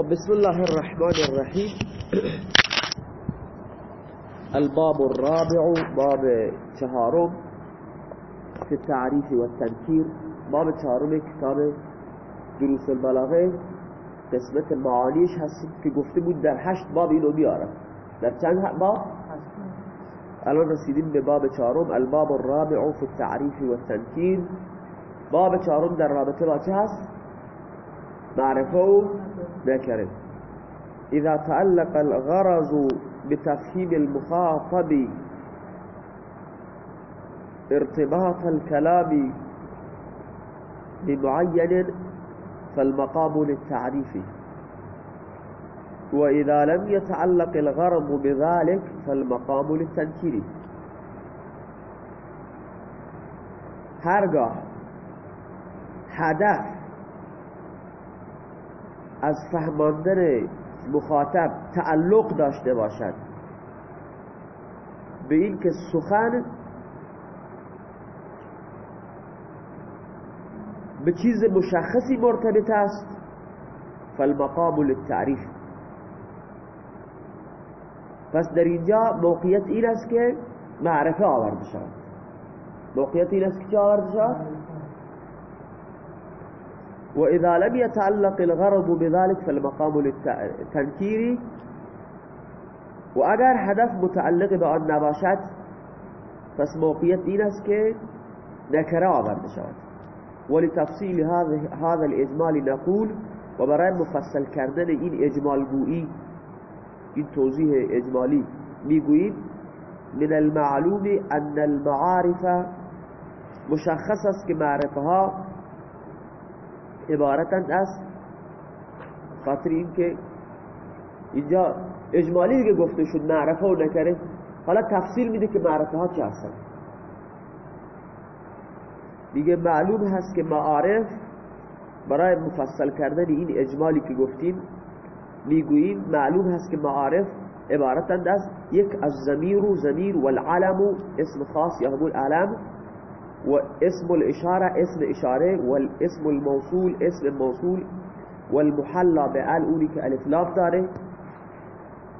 خب بسم الله الرحمن الرحیم الباب الرابع باب چهارم في التعريف والتنكير باب چهارم کتاب دروس البلاغة. قسمت معانیش هست که گفته بود در هشت باب اینو بیارم. در چند باب؟ الان رسیدیم به باب چهارم الباب الرابع في التعريف والتنكير باب چهارم در رابطه با هست؟ معرفه نکره إذا تعلق الغرض بتفهيم المخاطب ارتباط الكلام بمعين فالمقام للتعريف. وإذا لم يتعلق الغرض بذلك فالمقام للتنكير. هرگاه هدف از فهماندن مخاطب تعلق داشته باشد. به این که سخن به چیز مشخصی مرتبط است فالمقام للتعریف. پس در اینجا موقعیت این است که معرفه آورده شود. موقعیت این است که چه آورده شود؟ وإذا لم يتعلق الغرض بذلك فالمقام للتنكير. وأجر هدف متعلق بآن نباشد پس موقعیت این است که نکره آورده هذا هذا الإجمال نقول و برای مفصل کردن این اجمال گویی این توضیح اجمالی میگوییم من المعلوم ان المعارف مشخص است که معرفه ها عبارتند از خاطر این که اینجا اجمالی دیگه گفته شد معرفه و نکره حالا تفصیل میده که معرفه ها چه هستن دیگه معلوم هست که معارف برای مفصل کردن این اجمالی که گفتیم می‌گوییم معلوم هست که معارف عبارتند از یک از زمیر و زمیر والعلم اسم خاص یا همون علم واسم الإشارة اسم إشارة والاسم الموصول اسم الموصول والمحلى بآل أولي كألف لام دارة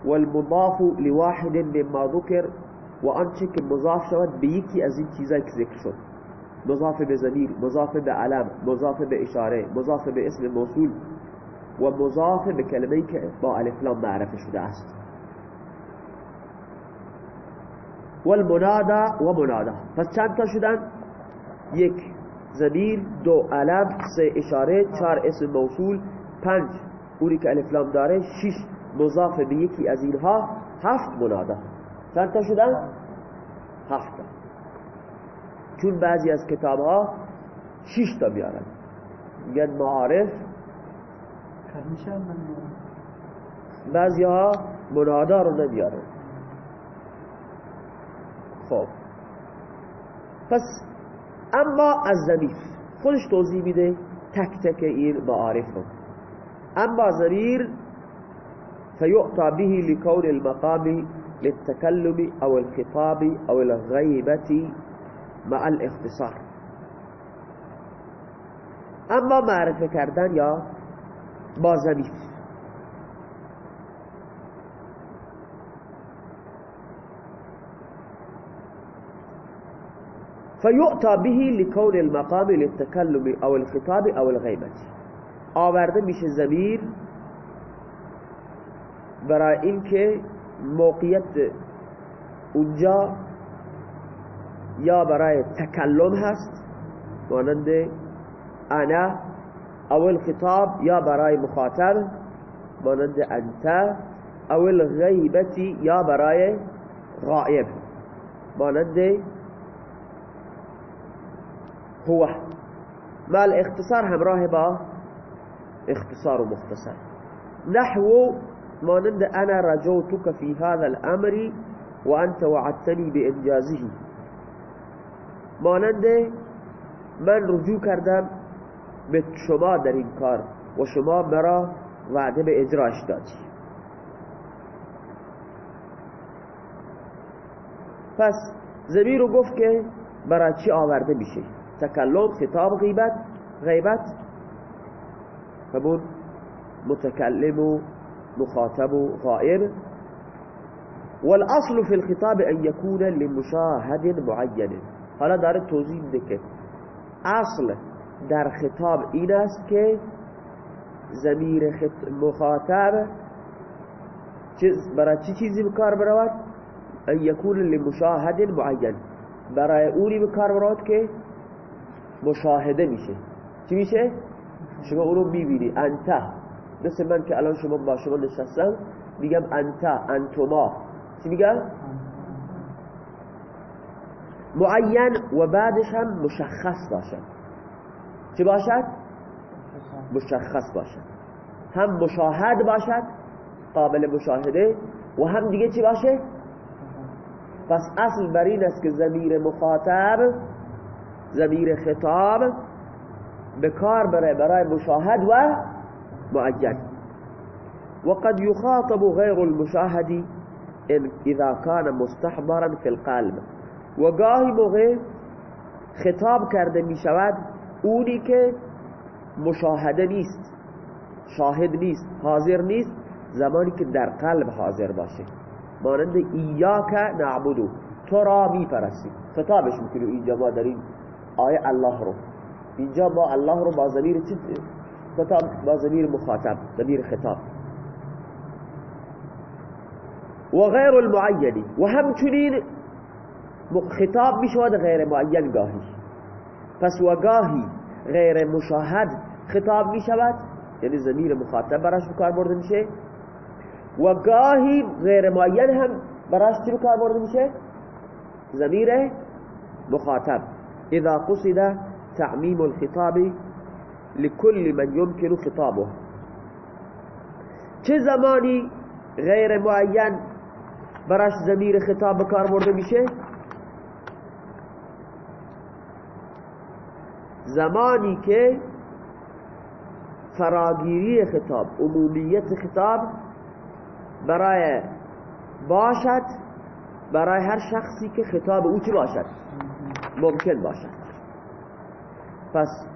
والمضاف لواحد مما ذكر وأنشك مضاف شود بيكي أزين تيزاك ذكر شد مضاف بزمير مضاف بعلامة مضاف بإشارة مضاف باسم موصول ومضاف بكلمة با ألف لام معرفة شده است. والمنادى ومنادى. پس چند تا یک زمیر دو علم سه اشاره چهار اسم موصول پنج اونی که الف لام داره شش مضاف به یکی از اینها هفت منادا چند تا شدن؟ هفت تا. چون بعضی از کتاب ها شش تا بیارن. میگن معارف. بعضی ها منادا رو نمیارن. خب. پس اما از زمیر خودش توضیح میده تک تک این معارف رو. اما زمیر فيؤتى به لكون المقام للتكلم أو الخطاب أو الغيبة مع الاختصار. اما معرفه کردن یا با زمیر فيؤتى به لكون المقام للتكلم أو الخطاب أو الغيبة. آورده میشه زمیر برای اینکه موقعیت اونجا یا برای تکلم هست مانند أنا أو الخطاب یا برای مخاطب مانند انت أو الغیبت یا برای غائب مانند هو. مال اختصار همراه با اختصار و مختصر. نحو مانند انا رجوتك في هذا الامر وانت وعدتني بانجازه مانند من رجوع کردم به شما در این کار و شما مرا وعده به اجراش دادی. پس زمیر رو گفت که برای چی آورده میشه؟ تکلم خطاب غیبت غیبت همون متكلم مخاطب غائب. والأصل في الخطاب أن يكون لمشاهد معين. حالا داره توضیح که اصل در خطاب این است که زمیر مخاطب برای چی چیزی بکار برود؟ أن یکون لمشاهد معین برای اونی بکار برود که مشاهده میشه چی میشه؟ شما اونو می‌بینی انت مثل من که الان شما با شما نشستم میگم انت انتما چی میگم؟ معین و بعدش هم مشخص باشد چی باشد؟ مشخص باشد هم مشاهد باشد قابل مشاهده و هم دیگه چی باشه؟ پس اصل بر این است که زمیر مخاطب زمیر خطاب به کار بره برای مشاهد و معین وقد يخاطب غير المشاهد اذا كان مستحضرا في القلب. و گاهی موقع خطاب کرده می شود اونی که مشاهده نیست شاهد نیست حاضر نیست زمانی که در قلب حاضر باشه. مانند ایاک نعبدو تو را می پرستیم. خطابش می‌کنیم اینجا ما در این آیه الله رو. اینجا ما الله رو با زمیر چی؟ با زمیر مخاطب زمیر خطاب. و غیر المعینی و همچنین خطاب می شود غیر معین گاهی. پس و گاهی غیر مشاهد خطاب می شود یعنی زمیر مخاطب براش بکار برده میشه. و گاهی غیر معین هم براش چی بکار برده میشه؟ زمیر مخاطب. اذا قصد تعمیم الخطاب لكل من يمكن خطابه. چه زمانی غیر معین براش زمیر خطاب بکار برده میشه؟ زمانی که فراگیری خطاب عمومیت خطاب برای باشد برای هر شخصی که خطاب او چی باشد؟ ممکن باشد. پس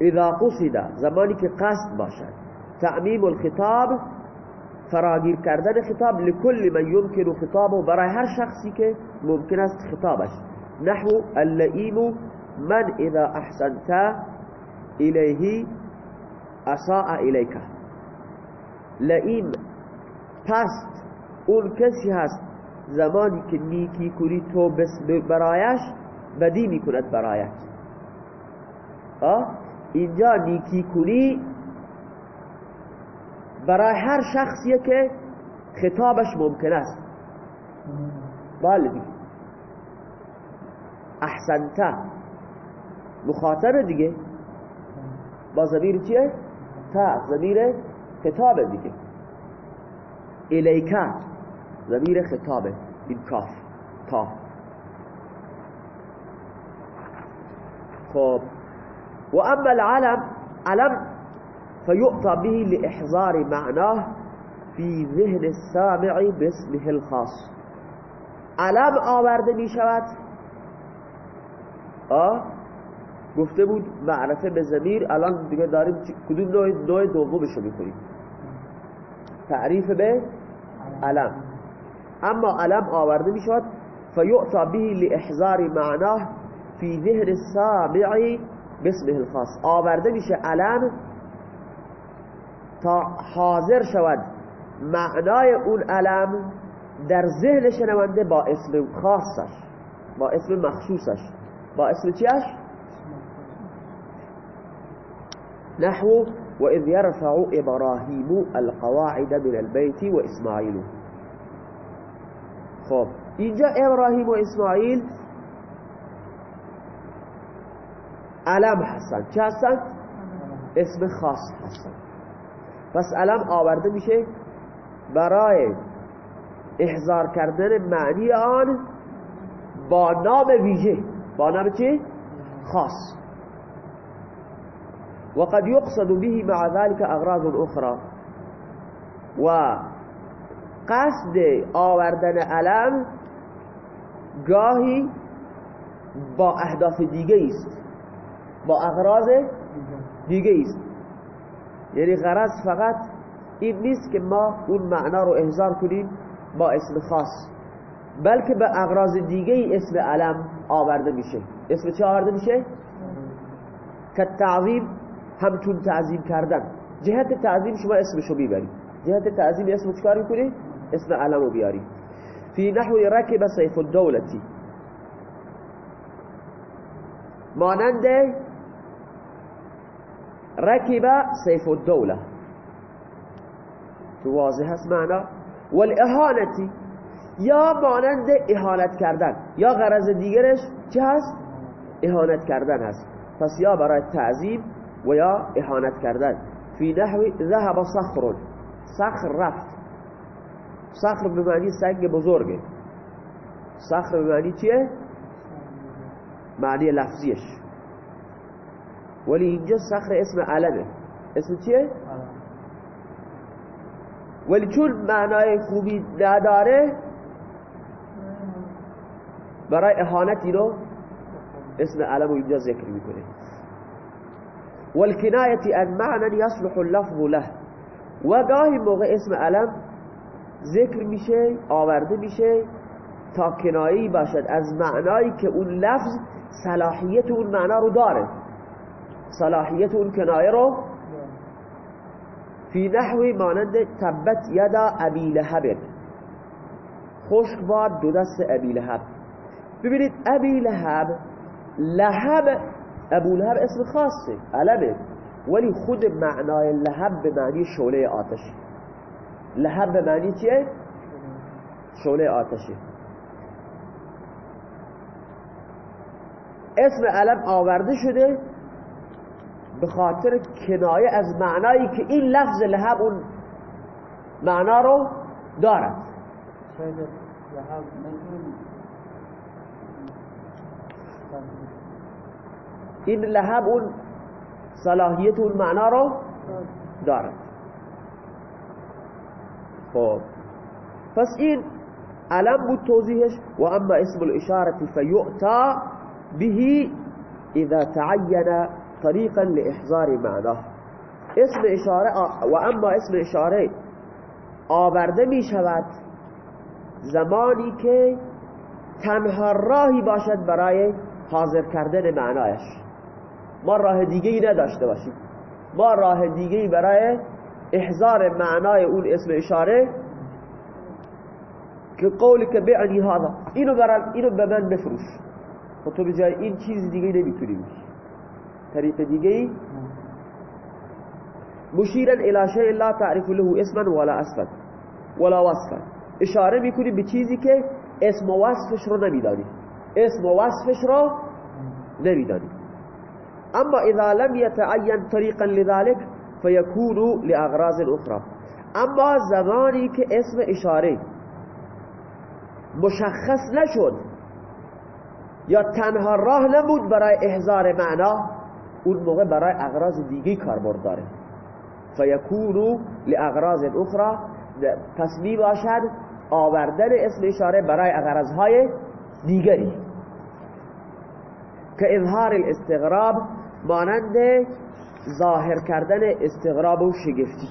اذا قصد زمانی که قصد باشد تعمیم الخطاب فراگیر کردن خطاب لكل من يمكن خطابه برای هر شخصی که ممکن است خطابش. نحو اللئیم من اذا احسنت الیه اساء الیک. لئیم پست اون کسی هست زمانی که نیکی کنی تو برایش بدی می‌کند برایت. اینجا نیکی کنی برای هر شخصیه که خطابش ممکن است. بله. دیگه احسنت. مخاطب دیگه. با زمیر چیه؟ تا. زمیر خطابه دیگه. الیکا زمیر خطابه این کاف تا. خب. و اما العلم علم فيؤتى به لإحضار معناه في ذهن السامع باسمه الخاص. علم آورده می شود. آه. گفته بود معرفه به زمیر الان دیگه داریم کدوم نوع نوع دومشو می‌کنیم تعریف به علم. اما علم آورده می شود فیعطا به لإحضار معناه فی ذهن السامع باسمه الخاص. آورده میشه علم تا حاضر شود. معنای اون علم در ذهن شنونده با اسم خاصش با اسم مخصوصش. با اسم چیش؟ نحو وإذ يرفع إبراهيم القواعد من البيت وإسماعيل. خب اینجا ابراهیم و اسماعیل علم هستن. چه هستن؟ اسم خاص هستن. پس علم آورده میشه برای احضار کردن معنی آن با نام ویژه. با نام چی؟ خاص. وقد يقصد به مع ذلك اغراض اخرى. و قصد آوردن علم گاهی با اهداف دیگه است با اغراض دیگه است یعنی غرض فقط این نیست که ما اون معنا رو احضار کنیم با اسم خاص بلکه به اغراض دیگه اسم علم آورده میشه. اسم چه آورده میشه؟ که تعظیم همچون تعظیم کردن. جهت تعظیم شما اسمشو بیبرید جهت تعظیم اسم چکار می‌کنی؟ اسم علم رو بیاری فی نحو رکب سیف الدولتی مانند رکب سیف الدوله تو واضح هست معنا؟ والاهانتی. یا مانند اهانت کردن. یا غرض دیگرش چه هست؟ اهانت کردن هست. پس یا برای تعظیم و یا اهانت کردن. فی نحو ذهب صخر. صخر رفت. صخر به معنی سنگ بزرگه صخر به معنی چیه؟ معنی لفظیش ولی اینجا صخر اسم علمه اسم چیه؟ ولی چون معنای خوبی نداره برای اهانتی رو اسم علم اینجا ذکر می‌کنه والکنایتی ان معنی یصلح اللفظ له و گاهی موقع اسم علم ذکر میشه آورده میشه تا کنایی باشد. از معنایی که اون لفظ صلاحیت اون معنا رو داره. صلاحیت اون کنایه رو فی نحوی مانند تبت یدا ابی لهب. خشک باد دو دست ابی لهب. ببینید ابی لهب لهب ابو لهب اسم خاصه علمه. ولی خود معنای لهب به معنی شعله آتش. لهب به معنی چیه؟ شعله آتشه اسم علم آورده شده به خاطر کنایه از معنایی که این لفظ لهب اون معنا رو دارد. این لهب اون صلاحیت اون معنا رو دارد. خب. پس این علم بود توضیحش و اما اسم الاشاره فیؤتا به اذا تعین طریقا لاحضار معناه اسم اشاره و اما اسم اشاره آورده می شود زمانی که تنها راهی باشد برای حاضر کردن معنایش. ما راه دیگه ای نداشته باشیم. ما راه دیگه ای برای احضار معنای اون اسم اشاره که قولی که بعنی هذا. اینو برم اینو به من بفروش. خب تو بجای این چیز دیگه نمی‌تونی طریق دیگه ای مشیرا الى شیء لا تعرف له اسما ولا اسما ولا وصفا. اشاره می‌کنی به چیزی که اسم و وصفش رو نمیدانی. اسم و وصفش رو نمیدانی. اما اذا لم يتعين طريقا لذلك فيكون لاغراض اخرى اما زمانی که اسم اشاره مشخص نشد یا تنها راه نبود برای احضار معنا اون موقع برای اغراض دیگه کاربرد داره. فیکونو لاغراض اخرى پس می باشد آوردن اسم اشاره برای اغراضهای دیگری. که اظهار الاستغراب مانند ظاهر کردن استغراب و شگفتی.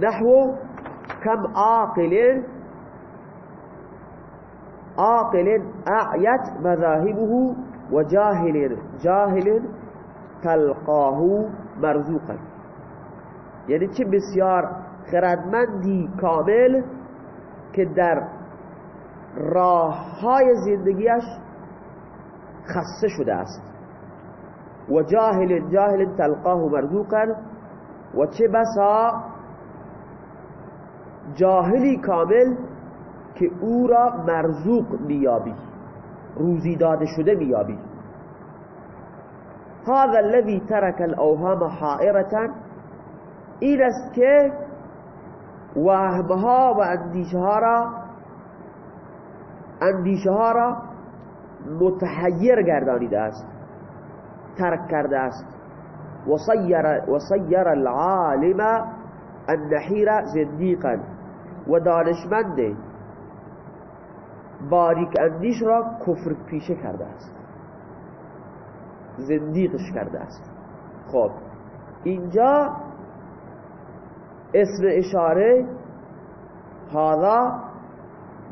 نحو کم عاقل عاقل اعیت مذاهبه و جاهل جاهل تلقاه مرزوقا. یعنی چه بسیار خردمندی کامل که در راه های زندگیش خسته شده است. و جاهل جاهل تلقاه مرزوقا و چه بسا جاهلی کامل که او را مرزوق میابی روزی داده شده میابی هذا الذي ترك الاوهام حائرة این است که وهمها و اندیشه اندیشه را متحیر گردانیده است. ترک کرده است. و صیر العالم النحیر زندیقا. و دانشمند باریک اندیش را کفر پیشه کرده است. زندیقش کرده است. خب اینجا اسم اشاره هذا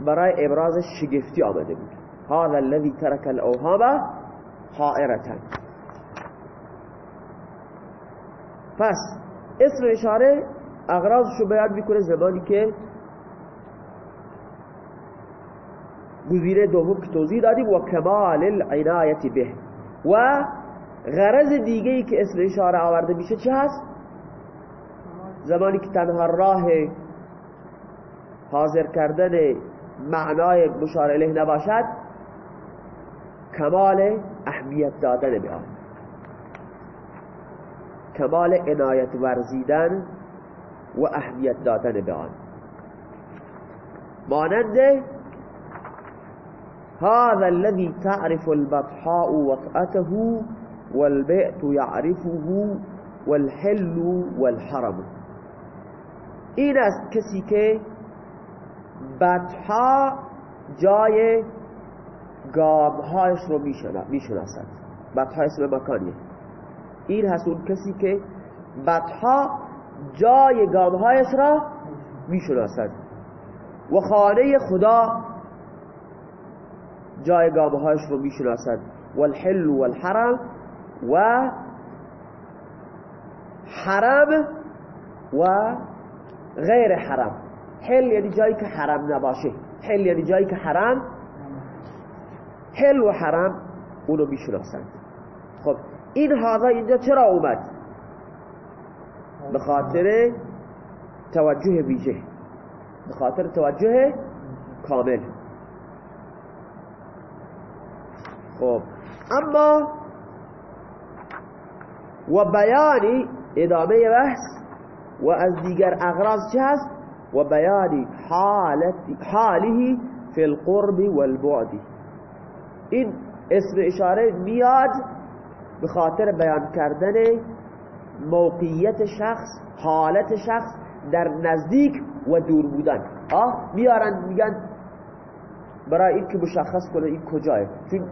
برای ابراز شگفتی آمده بود. هذا الذي ترك الاوهام حائرتا پس اسم اشاره اغراضشو بیان می‌کنه زمانی که گزینه دوم که توضیح دادیم و کمال العنایت به و غرض دیگه ای که اسم اشاره آورده میشه چه هست؟ زمانی که تنها راه حاضر کردن معنای مشار الیه نباشد کمال اهمیت دادن به کمال عنایت ورزیدن و اهمیت دادن به آن. مانند هذا الذي تعرف البطحاء وطأته والبئت يعرفه والحل والحرم. این است کسی که بطحا جای گامهایش رو می‌شناسد. بطحا اسم مکانیه. این هست اون کسی که بطحا جای گامهایش را می‌شناسد. و خانه خدا جای گامهایش رو می‌شناسد. والحل والحرم و حرم و غیر حرم. حل یعنی جایی که حرم نباشه. حل یعنی جایی که حرم حل و حرم اونو می‌شناسند. خب این هذا اینجا چرا اومد؟ به خاطر توجه ویژه. به خاطر توجه کامل. خب اما و بیانی ادامه بحث و از دیگر اغراض چه هست؟ و بیانی حاله فی القرب والبعد این اسم اشاره میاد به خاطر بیان کردن موقعیت شخص حالت شخص در نزدیک و دور بودن. آه میارن میگن برای این که مشخص کنه این کجاه چون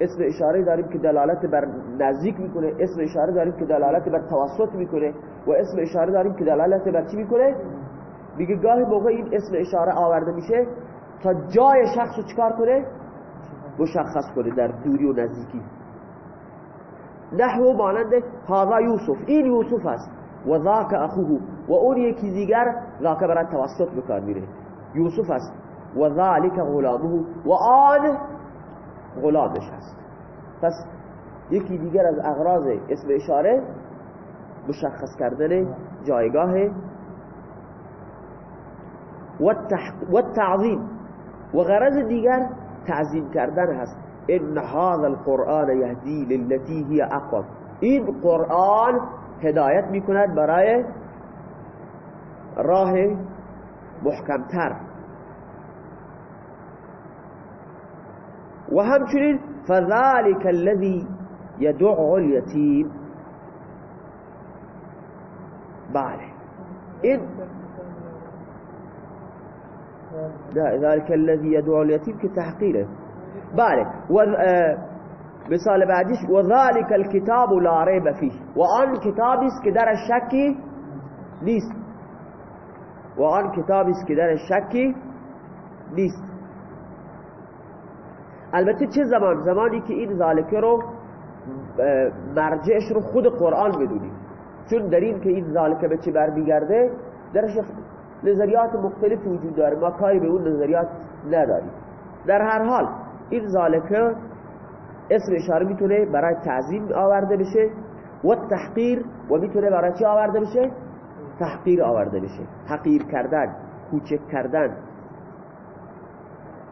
اسم اشاره داریم که دلالت بر نزدیک می‌کنه اسم اشاره داریم که دلالت بر توسط می‌کنه و اسم اشاره داریم که دلالت بر چی می‌کنه؟ میگه گاهی موقع این اسم اشاره آورده میشه تا جای شخص رو چکار کنه؟ مشخص کنه در دوری و نزدیکی. نحو مانند هذا یوسف. این یوسف است. و ذاک اخوه. و اون یکی دیگر ذاک برای توسط بکار میره. یوسف است. و ذالک غلامه. و آن غلامش است. پس یکی دیگر از اغراض اسم اشاره مشخص کردن جایگاه و تعظیم و غرض دیگر تعظیم کردن هست. إن هذا القرآن یهدی للتی هی اقوم این قرآن هدایت میکند برای راه محکمتر و همچنین فذلك الذي يدعو اليتيم بله این ذلك الذي يدعو اليتيم كتحقيره بله. و مثال بعدیش و ذلك الكتاب لا ريب فيه و آن کتابی است که در شکی نیست. و آن کتابی است که در شکی نیست. البته چه زمان؟ زمانی که این ذالکه رو مرجعش رو خود قرآن بدونیم چون در این که این ذالکه به چه برمیگرده درش نظریات مختلف وجود داره. ما کاری به اون نظریات نداریم. در هر حال این ذالکه اسم اشاره می‌تونه برای تعظیم آورده بشه و تحقیر و می‌تونه برای چی آورده بشه؟ تحقیر آورده بشه. حقیر کردن کوچک کردن.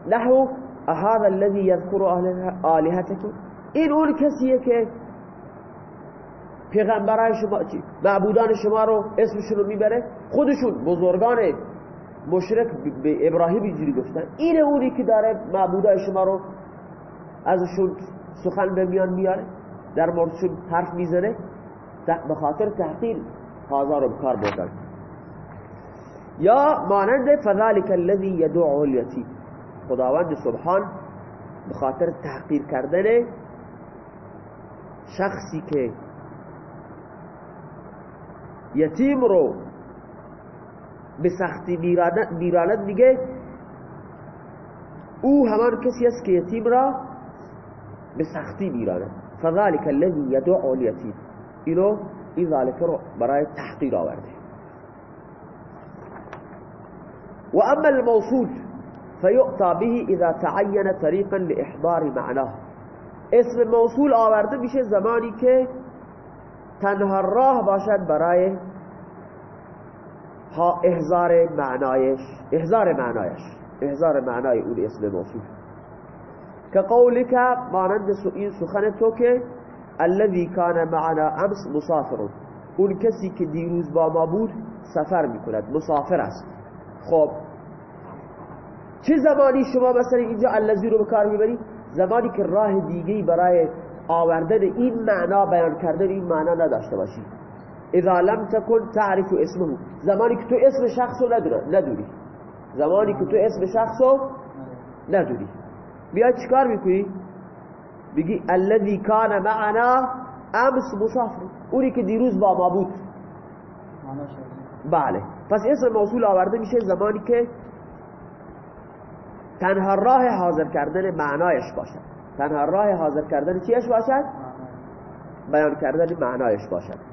نحو هذا الذي يذكر آلهتكم این اون کسیه که پیغمبرای شما چی؟ معبودان شما رو اسمشون رو می‌بره. خودشون بزرگان مشرک به ابراهیم اینجوری گفتن. این اونی که داره معبودای شما رو ازشون سخن به میان میاره در موردشون حرف می‌زنه به خاطر تحقیر هازار رو کار بردن یا مانند فذلك الذي يدعو اليتيم خداوند سبحان به خاطر تحقیر کردن شخصی که یتیم رو به سختی میراند میگه او همان کسی است که یتیم را به سختی میراند فذلك الذي يدعو اليتیم اینو این ذالک رو برای تحقیر آورده. و اما الموصول فيؤتى به اذا تعين طريقا لاحضار معناه. اسم موصول آورده میشه زمانی که تنها راه باشد برای احضار معنایش احضار معنایش احضار معنای اون اسم موصول. که قولک مانند این سخن تو که الذي كان معنا امس مسافر اون کسی که دیروز با ما بود سفر می‌کند مسافر است. خب چه زمانی شما مثلا اینجا الذی رو به کار می‌بری؟ زمانی که راه دیگه برای آوردن این معنا بیان کردن این معنا نداشته باشی. اذا لم تكن تعرف اسمه. زمانی که تو اسم شخص رو ندونی. زمانی که تو اسم شخص رو ندونی. بیا چیکار می‌کنی؟ بگی الذي كان معنا امس مسافر اونی که دیروز با ما بود. بله. پس اسم موصول آورده میشه زمانی که تنها راه حاضر کردن معنایش باشد. تنها راه حاضر کردن چیش باشد؟ بیان کردن معنایش باشد.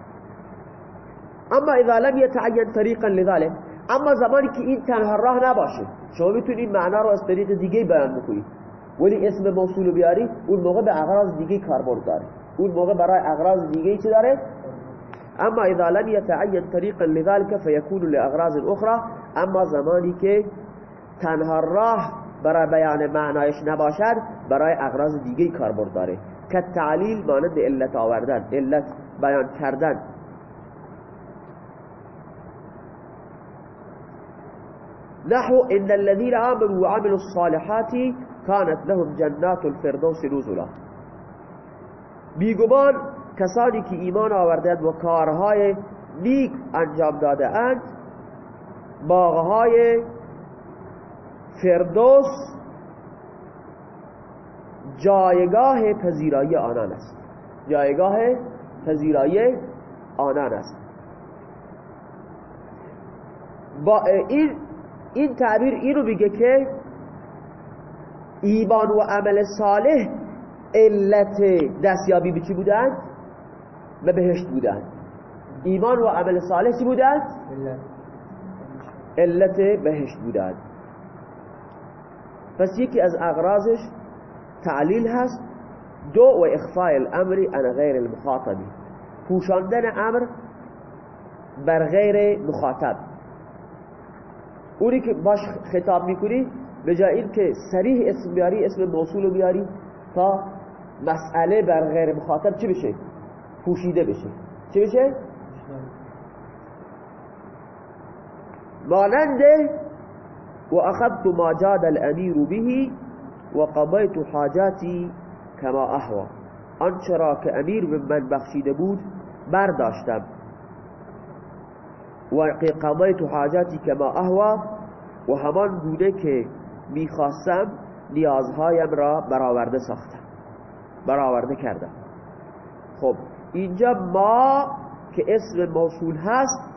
اما اذا لم يتعین طریقا لذلك اما زمانی که این تنها راه نباشه شما می‌تونید معنا رو از طریق دیگه بیان بکنید ولی اسم موصول بیاری اون موقع به اغراض دیگه کاربرد داره. اون موقع برای اغراض دیگه چی داره؟ اما اذا لم يتعین طریقا لذلك فيكون لاغراض اخرى اما زمانی که تنها راه برای بیان معنایش نباشد برای اغراض دیگه کاربرد داره. که تعلیل مانند علت آوردن علت بیان کردن. نحو ان الذين آمنوا وعملوا الصالحات كانت لهم جنات الفردوس نزلا. بیگمان کسانی که ایمان آوردند و کارهای نیک انجام داده. اند باغهای فردوس جایگاه پذیرایی آنان است. جایگاه پذیرایی آنان است. با این این تعبیر اینو میگه که ایمان و عمل صالح علت دستیابی به چی بودند؟ به بهشت بودند. ایمان و عمل صالح چی بودند؟ علت بهشت بودند. پس یکی از اغراضش تعلیل هست. دو و اخفاء الامر عن غیر المخاطبی پوشاندن امر بر غیر مخاطب. اونی که باش خطاب می‌کنی به جای این که سریح اسم بیاری اسم موصول بیاری تا مسئله بر غیر مخاطب چی بشه؟ پوشیده بشه. چی بشه؟ ماننده و اخذت ما جاد الامیر به و قضیت حاجاتی کما احوا آنچه را که امیر به من بخشیده بود برداشتم. و قضیت حاجاتی کما احوا و همان گونه که می‌خواستم نیازهایم را برآورده ساختم. برآورده کردم. خب اینجا ما که اسم موصول هست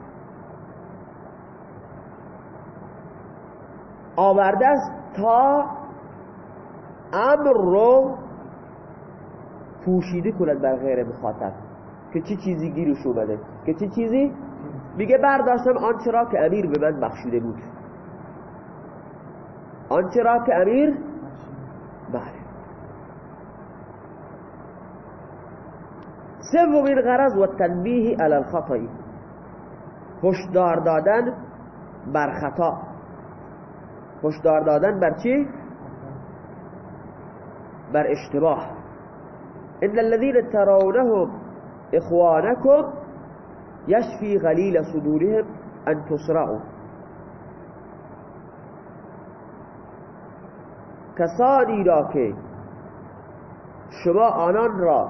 آورده است تا امر رو پوشیده کند بر غیر مخاطب. که چی چیزی گیرش اومده؟ که چی چیزی؟ میگه برداشتم آنچه را که امیر به من بخشیده بود. آنچه را که امیر بله سومین غرض و تنبیه علی الخطایی. هشدار دادن بر خطا. هشدار دادن بر چی؟ بر اشتباه. ان الذين ترونهم اخوانكم يشفي غليل صدورهم ان تسرعوا. کسانی را که شما آنان را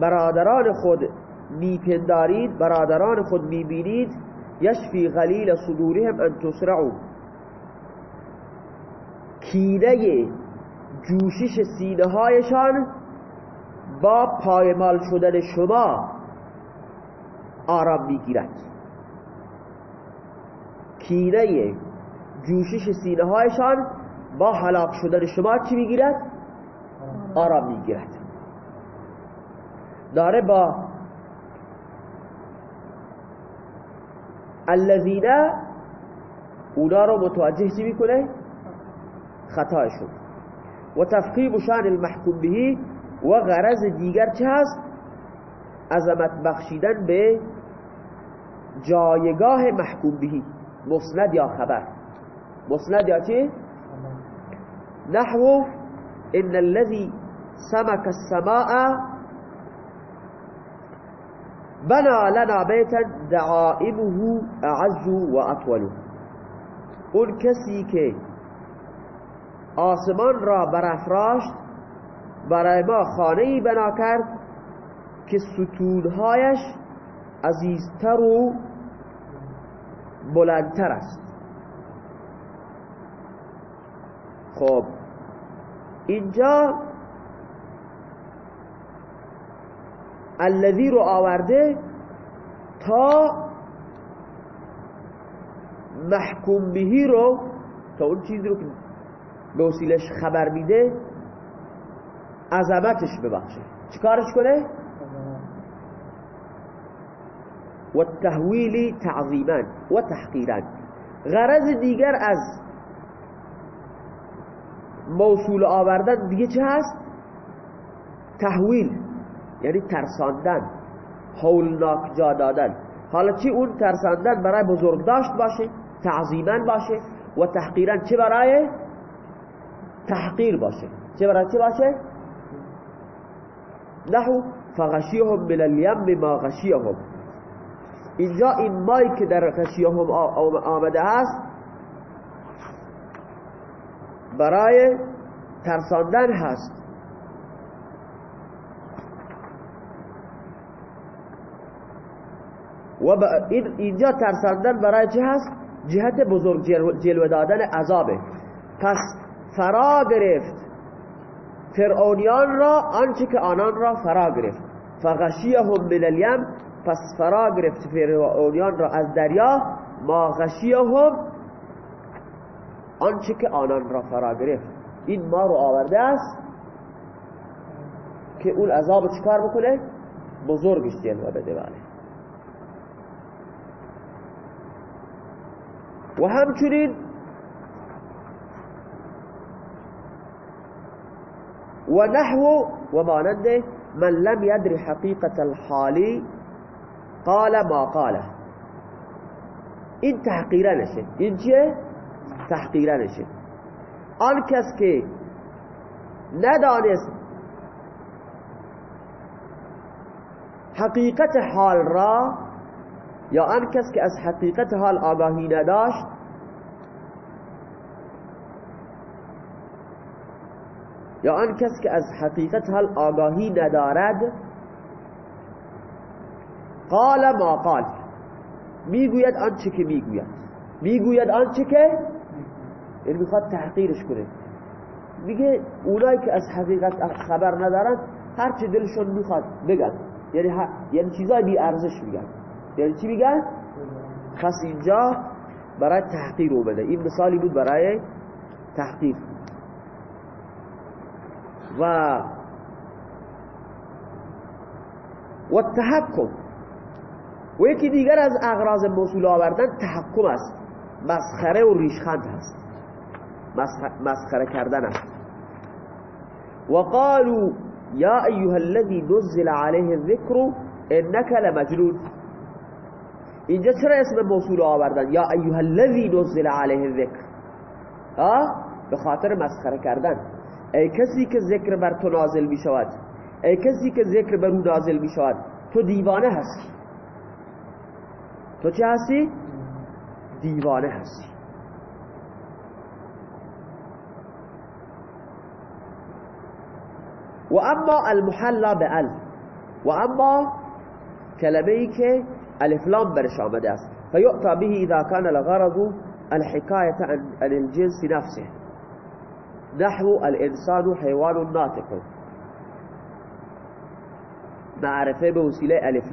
برادران خود میپندارید برادران خود می‌بینید یشفی غلیل صدورهم ان تسرعوا. کینه جوشش سینه هایشان با پایمال شدن شما آرام می‌گیرد کینه جوشش سینه هایشان با حلاک شدن شما چی می‌گیرد؟ آرام می‌گیرد داره با الذین اونا رو متوجه چی می‌کنه؟ خطایشون و تفقیب شان المحکوم بهی و غرض دیگر چه هست؟ عظمت بخشیدن به جایگاه محکوم بهی. مسند یا خبر. مسند یا چی؟ نحو ان الذي سمك السماء بنا لنا بیتا دعائمه اعز و اطول. اون کسی که آسمان را برافراشت برای ما خانه ای بنا کرد که ستونهایش عزیزتر و بلندتر است خب اینجا الذی رو آورده تا محکوم بهی رو تا اون چیزی رو که به وسیلش خبر میده عظمتش ببخشه چیکارش کنه؟ و تحویلی تعظیما و تحقیرا غرض دیگر از موصول آوردن دیگه چه هست؟ تحویل یعنی ترساندن حولناک جا دادن. حالا چی اون ترساندن برای بزرگ داشت باشه تعظیما باشه و تحقیرا چه برای؟ تحقیر باشه. چه برای چه باشه؟ نحو فغشیهم من الیم ما غشیهم. اینجا این مایی که در غشیهم آمده است برای ترساندن هست. و اینجا ترساندن برای چه هست؟ جهت بزرگ جلوه دادن عذابه. پس فرا گرفت. فرعونیان را آنچه که آنان را فرا گرفت. فغشیهم من الیم پس فرا گرفت فرعونیان را از دریا ما غشیهم. آنچه که آنان را فرا گرفت این ما رو آورده است که اون عذاب چکار بکنه؟ بزرگش جلوه بده بله. و همچنین و نحو و ماننده من لم يدر حقیقت الحالی قال ما قاله این تحقیره نشه این چیه؟ تحقیره نشه آن کس که ندانست حقیقت حال را یا آن کس که از حقیقت حال آگاهی نداشت یا آن کس که از حقیقت حال آگاهی ندارد قال ما قال. می‌گوید آنچه که می‌گوید. می‌گوید آنچه که یعنی می‌خواد تحقیرش کنه. میگه اونایی که از حقیقت خبر ندارن هرچه دلشون می‌خواد بگن. یعنی, یعنی چیزای بی ارزش میگن. یعنی چی میگن؟ پس اینجا برای تحقیر اومده. این مثالی بود برای تحقیر. و و تحکم و یکی دیگر از اغراض موصول آوردن تحکم است. مسخره و ریشخند هست. مسخره کردن است. و قالوا یا ایها الذي نزل عليه الذکر انك لمجنون. اینجا چرا اسم موصول آوردن؟ یا ایها الذی نزل علیه الذکر. ها؟ به خاطر مسخره کردن. ای کسی که ذکر بر تو نازل می شود ای کسی که ذکر بر او نازل می شود تو دیوانه هستی. تو چه هستی؟ دیوانه هستی. و اما المحلا به ال و اما کلمه ای که الف لام برش آمده است. فیعطى به اذا كان الغرض الحكاية عن الجنس نفسه. نحو الانسان حيوان ناطق. معرفه به وسیله الف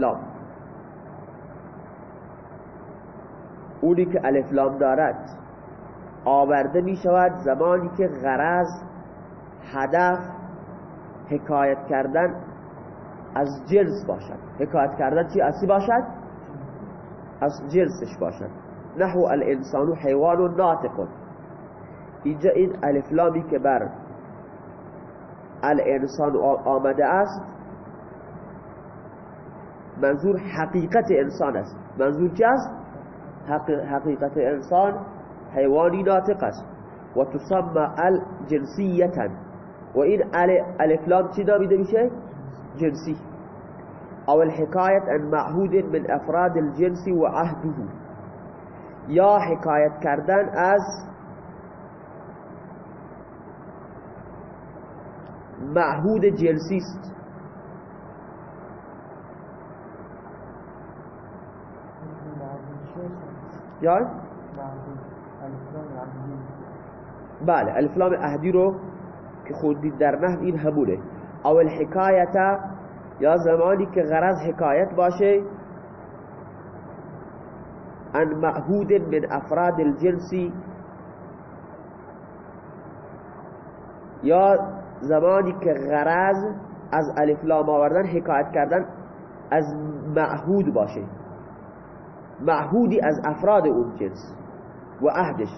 اونی که الفلام دارد آورده می شود زمانی که غرض هدف حکایت کردن از جنس باشد. حکایت کردن چی؟ اصلی باشد؟ از جنسش باشد. نحو الانسان حیوان ناطق اینجا این الفلامی که بر الانسان آمده است منظور حقیقت انسان است. منظور چی است؟ حقیقت انسان حیوانی ناطق است. و تسمى الجنسیتا و این الفلام چی نامیده میشه جنسی أو الحكاية عن معهود من أفراد الجنس و عهده یا حکایت کردن از معهود جنسی است. یا بله الفلام اهدی رو که خوندید در نحو این همونه. او الحکایت یا زمانی که غرض حکایت باشه ان معهود من افراد الجنسی یا زمانی که غرض از الفلام آوردن حکایت کردن از معهود باشه. معهودی از افراد اون جنس و عهدش.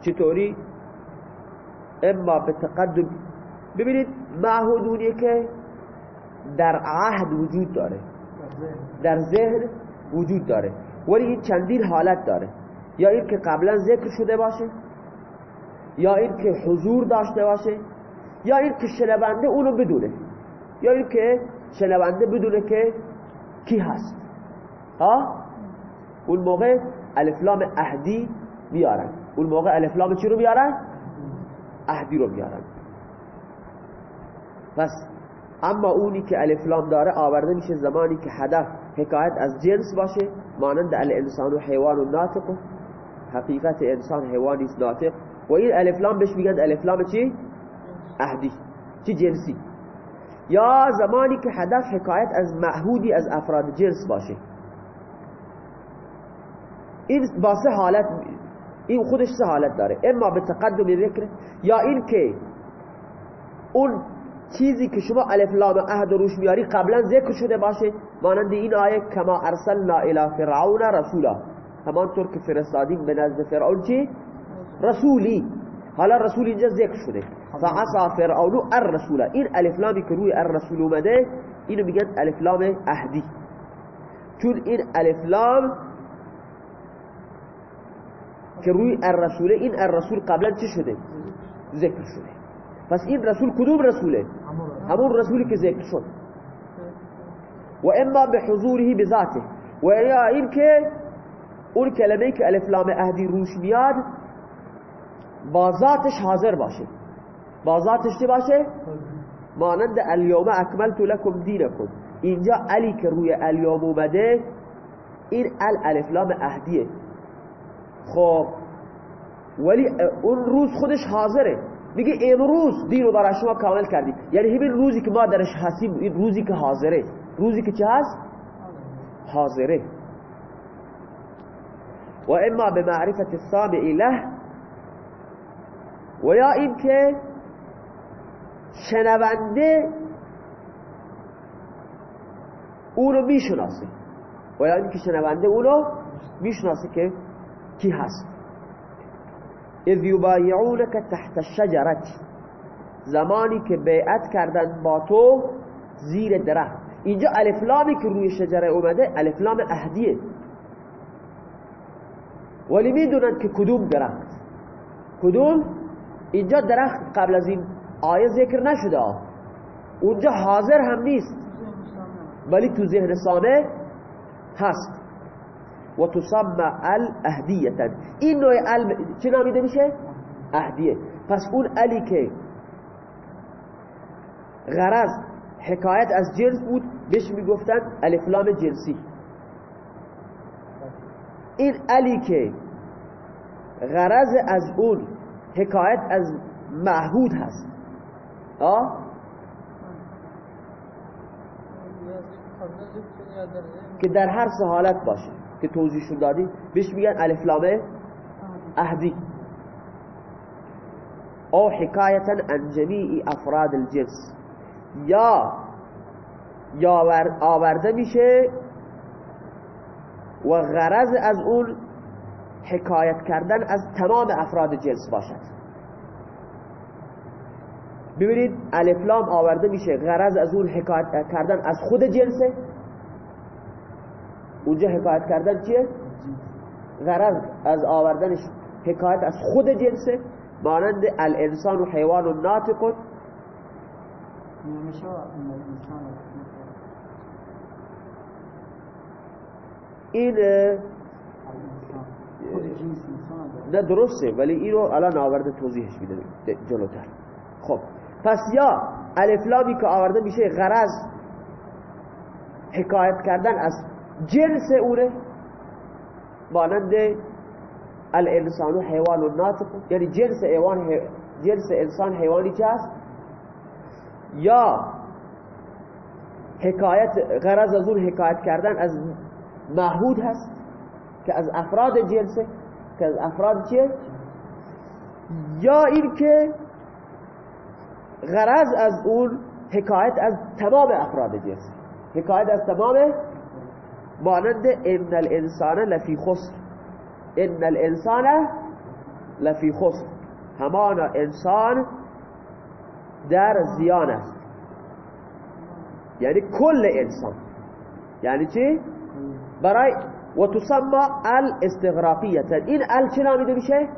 چطوری؟ اما به تقدم ببینید معهود اونیه که در عهد وجود داره. در ذهن وجود داره. ولی این چندین حالت داره. یا این که قبلا ذکر شده باشه یا این که حضور داشته باشه یا این که شنونده اونو بدونه. یا این که شنونده بدونه که کی هست. ها؟ اون موقع الفلام اهدی میارن اون موقع الفلام چی رو میارن اهدی رو میارن پس اما اونی که الفلام داره آورده میشه زمانی که هدف حکایت از جنس باشه مانند الانسان و حیوان و ناطق. حقیقت انسان حیوانی ناطق. و این الفلام بهش میگن الفلام چی؟ اهدی. چی جنسی؟ یا زمانی که هدف حکایت از معهودی از افراد جنس باشه. این با سه حالت این خودش سه حالت داره؟ اما به تقدم ذکر یا این که اون چیزی که شما الف لام عهد روش میاری قبلا ذکر شده باشه مانند این آیه کما ارسلنا الى فرعون رسولا. همانطور که فرستادیم به نزد فرعون چی؟ رسولی. حالا رسول اینجا ذکر شده. فعصا فرعون الرسول. این الف لامی که روی الرسول اومده اینو میگن الف لام عهدی چون این الف لام که روی الرسول این الرسول قبلا چی شده؟ ذکر شده. پس این رسول کدوم رسوله؟ همون رسولی که ذکر شد. و اما به حضوره بذاته و یا این که اون کلمه که الف لام عهدی روش میاد با ذاتش حاضر باشه. با ذاتش چی باشه؟ مانند الیوم اکملت لکم دینکم. اینجا علی که روی الیوم اومده این ال الف لام عهدیه خب. ولی اون روز خودش حاضره. میگه امروز دین رو برای شما کامل کردیم یعنی همین روزی که ما درش هستیم این روزی که حاضره. روزی که چه هست؟ حاضره. و اما به معرفت السامع له و یا این که شنونده اونو می‌شناسه. و یا این که شنونده اونو می‌شناسه که کی هست؟ اذ یبایعونک تحت الشجرت زمانی که بیعت کردن با تو زیر درخت. اینجا الفلامی که روی شجره اومده الفلام اهدیه. ولی می‌دونن که کدوم درخت. کدوم؟ اینجا درخت قبل از این آیه ذکر نشده. اونجا حاضر هم نیست. ولی تو ذهن سامه هست. و تسمى الاهدیه این نوع ال چه نامیده میشه اهدیه پس اون علی که غرض حکایت از جنس بود. بهش می‌گفتن الفلام جنسی. این علی که غرض از اون حکایت از معهود هست. آه که در هر سه حالت باشه. که توضیحشون دادیم بهش میگن الفلام اهدی. او حکایتا عن جمیع افراد الجنس. یا یا آورده میشه و غرض از اون حکایت کردن از تمام افراد جنس باشد. ببینید الفلام آورده میشه غرض از اون حکایت کردن از خود جنسه. اونجا حکایت کردن چیه؟ غرض از آوردنش حکایت از خود جنسه مانند الانسان و حیوان و ناطق این نه درسته ولی اینو الان آورده توضیحش میده جلوتر. خب پس یا الفلامی که آورده میشه غرض حکایت کردن از جنس اونه مانند الانسان و حیوان و ناطق. یعنی جنس حیوان جنس انسان حیوانی که هست یا حکایت غرض از اون حکایت کردن از معهود هست که از افراد جنسه. که از افراد چیه؟ یا این که غرض از اون حکایت از تمام افراد جنس حکایت از تمام مانند ان الانسان لفی خسر ان الانسان لفی خسر همانا انسان در زیان است یعنی کل انسان یعنی چی؟ برای و تسمى الاستغراقیت این ال چه نامیده میشه؟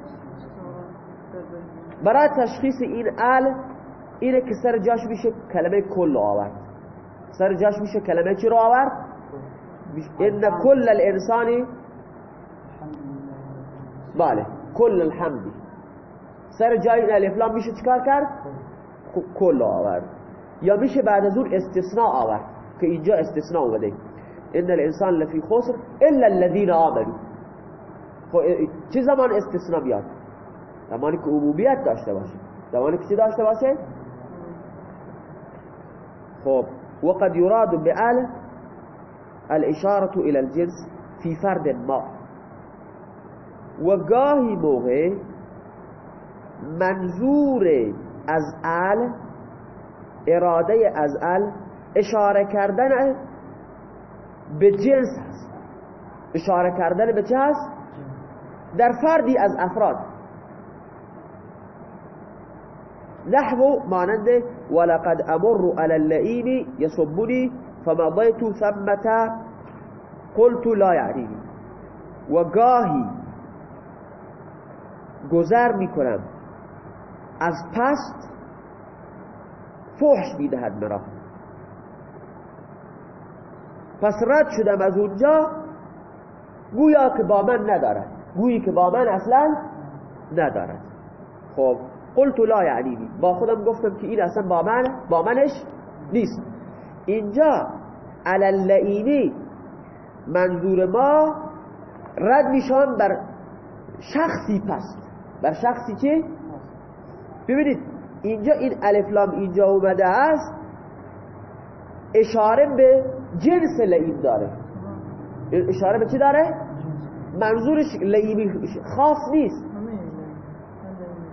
برای تشخیص این ال اینه که سر جاش میشه کلمه کل آورد سر جاش میشه کلمه چی رو آورد؟ إن کل الانسانی بله کل الحمدی سر جای این الفلام میشه چکار کرد؟ کل آورد. یا میشه بعد از اون استثناء آورد که اینجا استثناء اومده. إن الإنسان لفی خسر إلا الذين آمنوا. چه زمان استثناء بیاد؟ زمانی که عمومیت داشته باشه. زمانی که چی داشته باشه؟ خب وقد يراد بال الإشارة إلى الجنس في فرد ما. و گاهی موقع منظور از آل اراده از آل اشاره کردن به جنس هست. اشاره کردن به چه هست؟ در فردی از افراد. نحو مانند ولقد أمر على اللئیم يسبني فمضيت ثمة قلت لا یعنی و گاهی گذر می‌کنم. از پست فحش می‌دهد مرا. پس رد شدم از اونجا. گویا که با من ندارد. گویی که با من اصلا ندارد. خب قلت لا یعنی. با خودم گفتم که این اصلا با من با منش نیست. اینجا علاللعینی منظور ما رد میشان بر شخصی پست بر شخصی چه؟ ببینید اینجا این الفلام اینجا اومده است اشاره به جنس لعیم داره اشاره به چی داره؟ منظورش لعیمی خاص نیست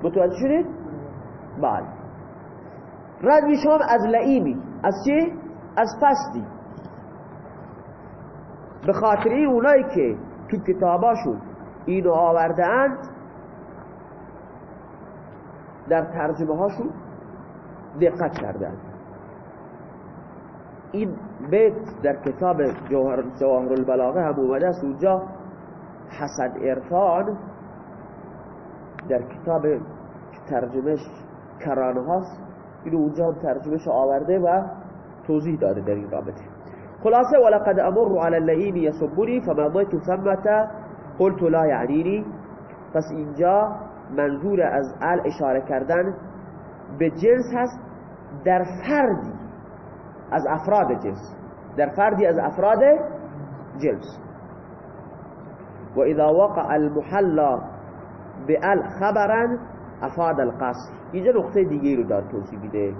متوجه شدید؟ بله رد میشم از لعیمی از چی؟ از پستی به خاطر این اونایی که تو کتاباشون اینو آورده اند در ترجمه هاشون دقت کردن این بیت در کتاب جوهر, جواهر البلاغه هم اومده است اونجا. حسن ارفان در کتاب ترجمهش کرانه هاست اینو اونجا هم ترجمهش آورده و توضیح داده در این رابطه. خلاصه ولقد امر على اللئیم یسبنی فمضیت ثمت قلت لا یعنینی پس اینجا منظور از ال اشاره کردن به جنس هست در فردی از افراد جنس در فردی از افراد جنس. و اذا وقع المحلا ال خبرا افاد القصر. اینجا نقطه دیگه رو دار توضیح میده.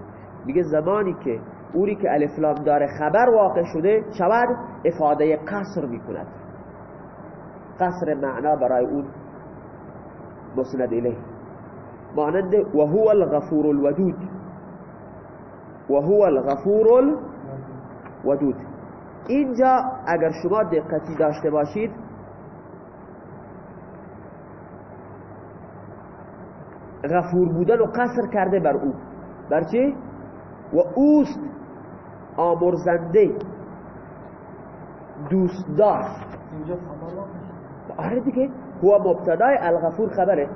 میگه زمانی که اونی که الفلام داره خبر واقع شده شود افاده قصر می‌کند. قصر معنا برای اون مسند الیه. مانند و هو الغفور الودود و هو الغفور الودود اینجا اگر شما دقتی داشته باشید غفور بودن و قصر کرده بر او. بر چی؟ و اوست آمرزنده دوستدار. آره دیگه هو مبتدای الغفور خبره.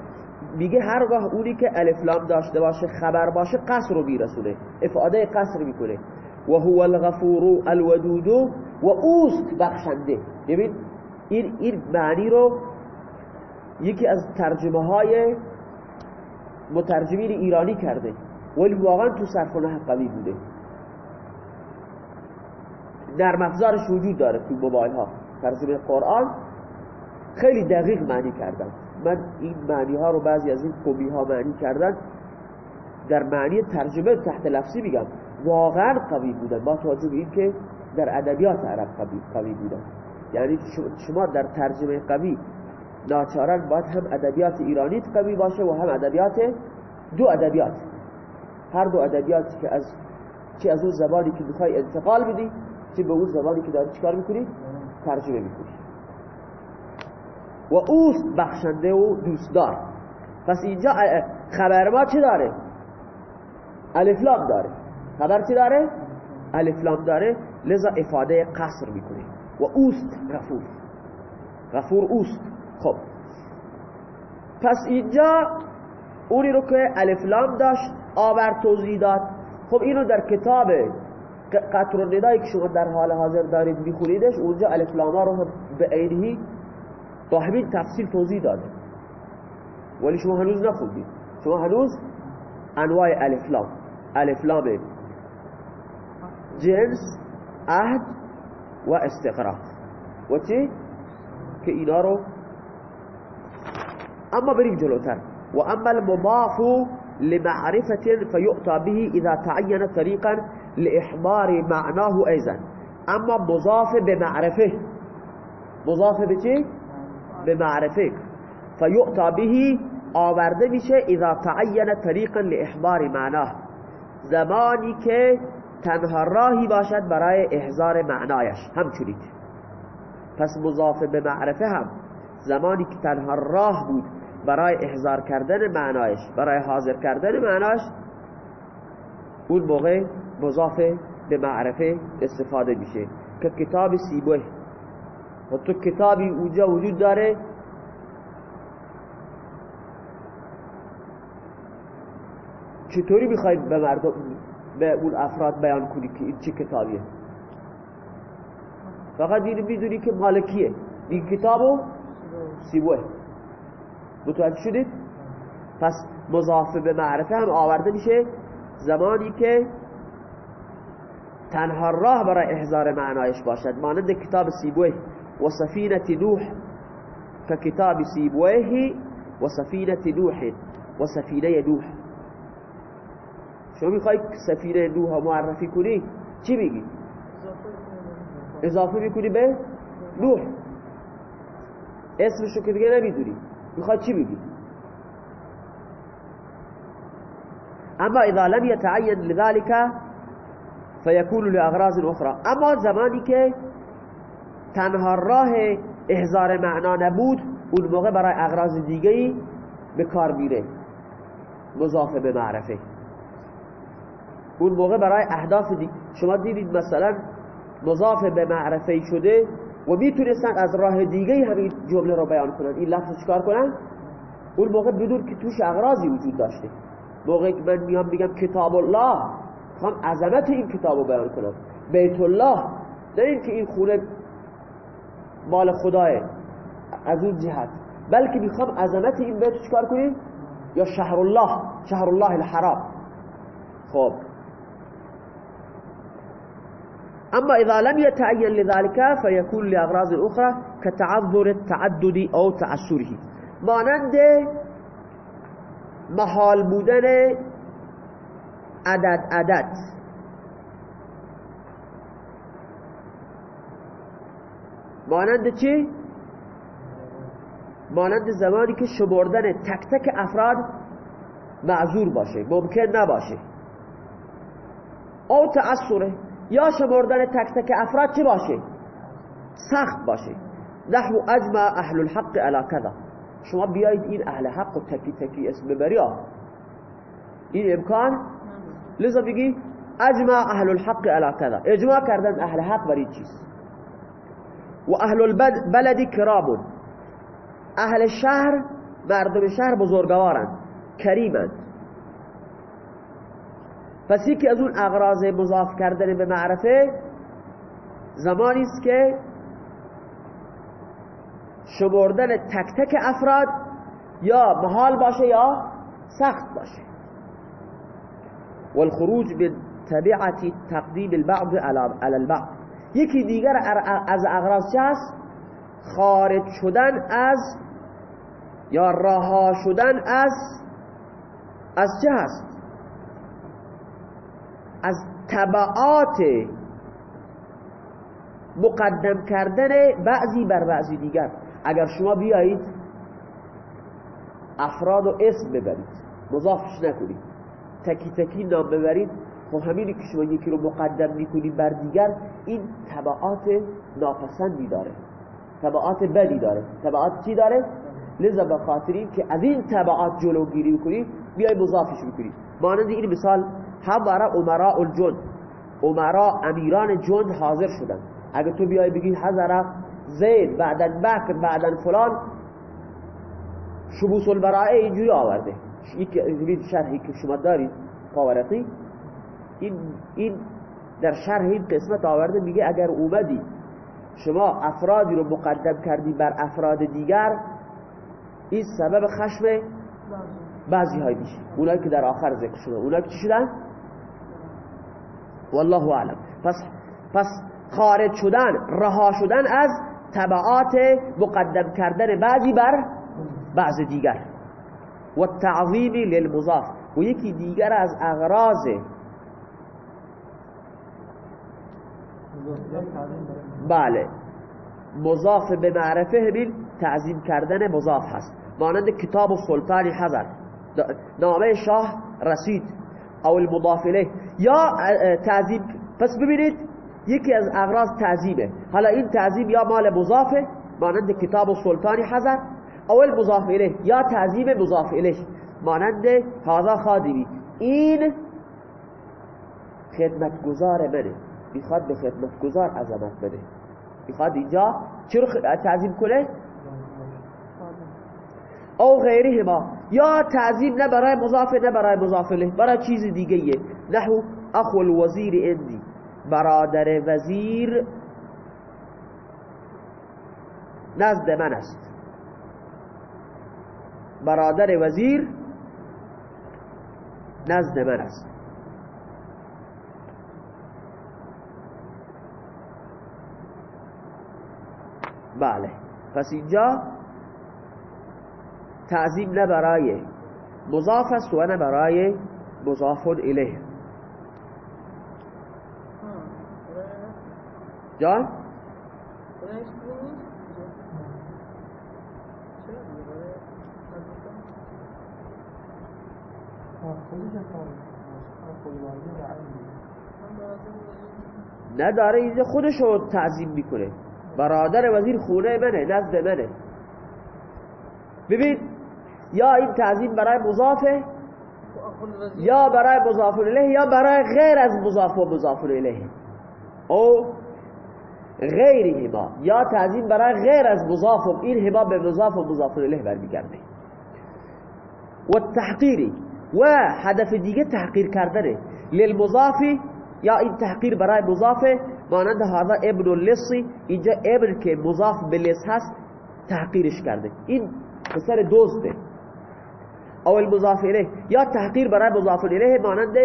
میگه هرگاه اونی که الفلام داشته باشه خبر باشه قصر رو میرسونه. افاده قصر می‌کنه. و هو الغفور الودود و اوست بخشنده. ببین این این معنی رو یکی از ترجمه های مترجمین ایرانی کرده. ولی واقعا تو صرف و قوی بوده. در مفزارش وجود داره تو موبایل ها ترجمه قرآن خیلی دقیق معنی کردن. من این معنی ها رو بعضی از این کمی ها معنی کردن. در معنی ترجمه تحت لفظی میگم. واقعا قوی بودن. با توجه به که در ادبیات عرب قوی, قوی بودن. یعنی شما در ترجمه قوی ناچارن باید هم ادبیات ایرانی قوی باشه و هم ادبیات دو ادبیات. هر دو ادبیاتی که از چه از اون زبانی که می‌خوای انتقال بدی چه به اون زبانی که داری چیکار می‌کنی؟ ترجمه می‌کنی. و اوست بخشنده و دوستدار. پس اینجا خبر ما چی داره؟ الفلام داره. خبر چی داره؟ الفلام داره. لذا افاده قصر می‌کنه. و اوست غفور. غفور اوست. خب. پس اینجا اونی رو که الفلام داشت آور توضیح داد. خب اینو در کتاب قطر ندایی که شما در حال حاضر دارید میخونیدش اونجا الفلام ها رو به عینهی با همین تفصیل توضیح داده. ولی شما هنوز نخوندید. شما هنوز انواع الفلام الفلام جنس عهد و استقراق و چی؟ که اینا رو اما بریم جلوتر. و اما المضاف لمعرفة فيؤتى به إذا تعين طريقا لإحضار معناه أيضا. أما مضاف بمعرفه مضاف بچه؟ بمعرفه. فيؤتى به آورده میشه اذا تعین طریقا معناه. زمانی که تنها راهی باشد برای احضار معنایش. همچنین. پس مضاف به معرفه هم زمانی که تنها راه بود برای احضار کردن معنایش برای حاضر کردن معناش اون موقع مضاف به معرفه استفاده میشه. که کتاب سیبوه. و تو کتابی اونجا وجود داره. چطوری می‌خوای به مردم به اون افراد بیان کنی که این چه کتابیه؟ فقط این می‌دونی که مالکیه. این کتابو سیبوه. متوجه شدید پس مضاف به معرفه هم آورده میشه. زمانی که تنها راه برای احضار معنایش باشد مانند کتاب سیبوه و سفینه نوح که کتاب سیبوه و سفینه نوح و سفینه نوح. شما می‌خوای سفینه نوح معرفی کنی؟ چی میگی؟ اضافه می‌کنی به نوح. اسمشو که دیگه نمی‌دونی. می‌خواد چی بگی اما اذا لم يتعين لذلك فيكون لاغراض اخرى اما زمانی که تنها راه احضار معنا نبود اون موقع برای اغراض دیگه به کار میره. مضاف به معرفه. اون موقع برای اهداف دیگه شما دیدید مثلا مضاف به معرفه شده و می‌تونستن از راه دیگه همین جمله رو بیان کنن. این لفظ چکار کنن؟ اون موقع بدون که توش اغراضی وجود داشته. موقعی که من میام بگم کتاب الله هم عظمت این کتاب رو بیان کنم. بیت الله نه اینکه این خونه مال خداه از اون جهت. بلکه می‌خوام عظمت این بیت چکار کنیم؟ یا شهر الله شهر الله الحرام. خب. اما اذا لم يتعين لذلك فيكون لاغراض اخرى كتعذر التعدد او تعسره مانند محال بودن عدد عدد. مانند چی؟ مانند زمانی که شمردن تک تک افراد معذور باشه ممکن نباشه. او تأثره. یا شمردن تک تک افراد چه باشه؟ سخت باشه. نحو اجمع اهل الحق علی کذا. شما بیایید این اهل حق و تکی تکی اسم ببری این امکان لذا بگی اجمع اهل الحق علی کذا. اجماع کردن اهل حق بر چیز و اهل البلد کرام اهل شهر مردم شهر بزرگوارند کریمند پس یکی از اون اغراض مضاف کردن به معرفه زمانی است که شمردن تک تک افراد یا محال باشه یا سخت باشه. والخروج من طبیعت تقدیم البعض على البعض. یکی دیگر از اغراض هست خارج شدن از یا رها شدن از از چه هست از طبعات مقدم کردن بعضی بر بعضی دیگر. اگر شما بیایید افراد و اسم ببرید. مضافش نکنید. تکی تکی نام ببرید. خب همینی که شما یکی رو مقدم می‌کنید بر دیگر این طبعات ناپسندی داره. طبعات بدی داره. طبعات چی داره؟ لذا به که از این طبعات جلوگیری بکنید بیای مضافش بکنید مانند این مثال حضر امراء الجند امراء امیران جند حاضر شدن. اگه تو بیای بگی حضر زید بعدن بکر بعدن فلان. شبوس البرائه اینجوری آورده. این شرحی که شما دارید قاورقی این, این در شرح این قسمت آورده میگه اگر اومدی شما افرادی رو مقدم کردی بر افراد دیگر این سبب خشم بعضی های میشه. اونایی که در آخر ذکر شده اونایی که چی شدن؟ والله اعلم. پس, پس خارج شدن رها شدن از طبعات مقدم کردن بعضی بر بعض دیگر. و تعظیم للمضاف. و یکی دیگر از اغراض بله. مضاف به معرفه همین تعظیم کردن مضاف هست. مانند کتاب سلطانی حضر. نامه شاه رسید. او المضاف یا تعظیم. پس ببینید یکی از اغراض تعظیمه حالا این تعظیم یا مال مضافه مانند کتاب سلطانی حضر او المضاف الیه یا تعظیم مضاف الیه مانند هذا خادمی. این خدمتگزار منه. می‌خواد به خدمتگزار عظمت بده. می‌خواد اینجا چرا تعظیم کنه؟ او غیره ما یا تعظیم نه برای مضاف نه برای مضاف له برای چیز دیگه نحو اخو الوزیر اندی برادر وزیر نزد من است. برادر وزیر نزد من است. بله. پس اینجا تعظیم نه برای مضاف است و نه برای مضاف الیه. جان؟ نداره اینجا خودش رو تعظیم می‌کنه. برادر وزیر خونه منه نزد منه. ببین یا این تعظیم برای مضافه یا برای مضاف الیه یا برای غیر از مضاف و مضاف الیه. او غیر هما یا تعظیم برای غیر از مضاف این هما به مضاف و مضاف الیه برمیگرده. و تحقیری. و هدف دیگه تحقیر کردنه. للمضافی یا این تحقیر برای مضافه مانند هذا ابن اللصی اینجا ابن که مضاف به لص هست تحقیرش کرده. این پسر دوسته أو المضاف الیه. یا تحقیر برای مضاف الیه مانند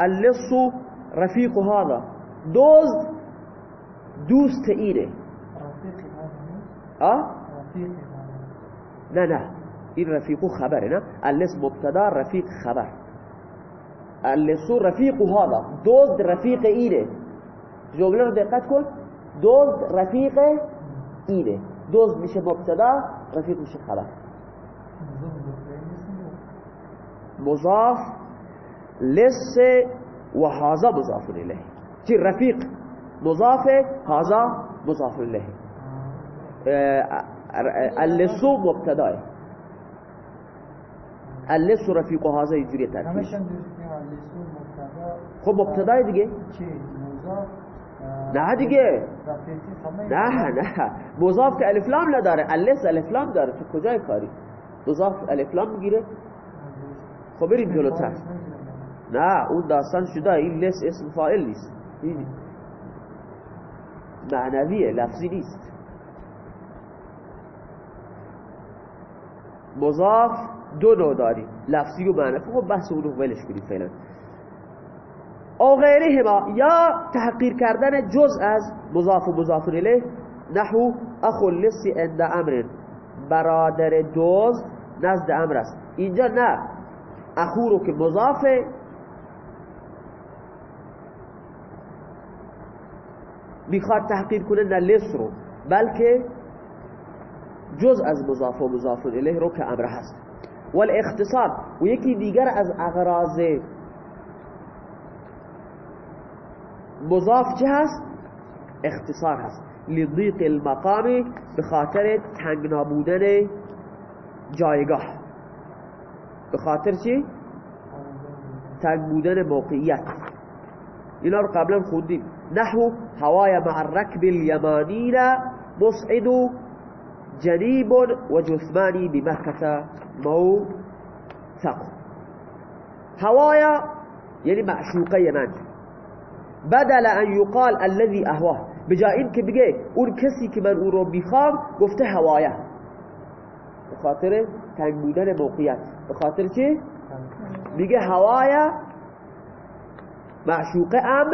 اللص رفیق هذا. دوست دوست اینه آه؟ نه نه این رفیق خبره نه اللص مبتدا رفیق خبر. اللص رفیق هذا دوست رفیق اینه جمله رو دقت کن دوست رفیق اینه دوست میشه مبتدا رفیق میشه خبر. مضاف لس و هذا مضاف. الیه چی رفیق مضاف هذا مضاف الیه اللسو مبتدای اللسو رفیق هذا اینجوری ترکیب خب مبتدای دیگه؟ نه دیگه. نه نه. مضاف که الفلام نداره. اللس الفلام داره. تو کجای کاری؟ مضاف الفلام می‌گیره؟ خب بریم جلوتر. نه اون داستان شده. این لس اسم فائل نیست. معنویه لفظی نیست. مضاف دو نوع داری لفظی و معنوی. خب بحث اونو ولش کنیم فعلا. او غیرهما یا تحقیر کردن جز از مضاف و مضاف الیه نحو اخو لسی عند امر. برادر دوز نزد امر است. اینجا نه. اخو رو که مضافه می‌خواد تحقیر کنه نه لس رو بلکه جز از مضاف و مضاف الیه رو که امر هست. والاختصار و یکی دیگر از اغراض مضاف چه هست؟ اختصار هست. لضیق المقام به خاطر تنگنا بودن جایگاه. به خاطر چی؟ تنگ بودن موقعیت. اینا رو قبلا خوندیم. نحو هوايا مع الركب اليمانينا مصعد جنيب وجثماني بمكة موثق. هوايا يعني معشوقة يمان بدل أن يقال الذي أهواه بجا إنك بقى أون كسي كمان أون رو بيخام هوايا. بخاطر تنبودان موقيات بخاطر چه؟ بقي هوايا معشوقة أم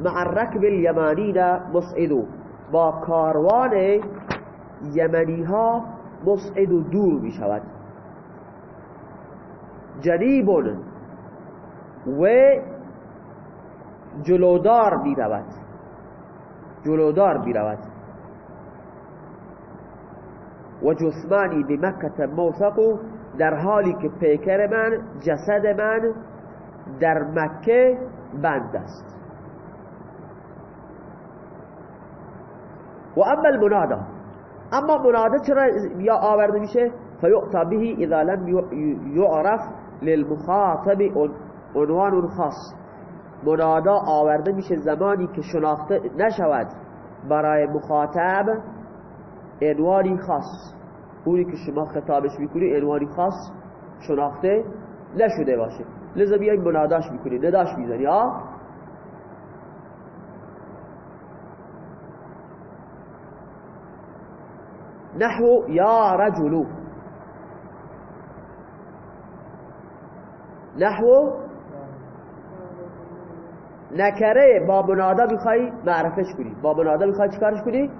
مع الرکب الیمانین مسعدو با کاروان یمنی ها مسعد و دور می شود. جنیب و جلودار می رود. جلودار می رود. و جسمانی به مکت موثق در حالی که پیکر من جسد من در مکه بند است. و اما المنادا اما منادا چرا یا آورده میشه؟ فیعطا به اذا لم یعرف للمخاطب عنوان خاص. منادا آورده میشه زمانی که شناخته نشود برای مخاطب عنوانی خاص. اونی که شما خطابش می‌کنی عنوانی خاص شناخته نشده باشه. لذا بیاین مناداش می‌کنی. نداش می‌زنی آه؟ نحو یا رجلو نحو نکره با منادا میخوای معرفش کنی. با منادا میخوای چیکارش کنی؟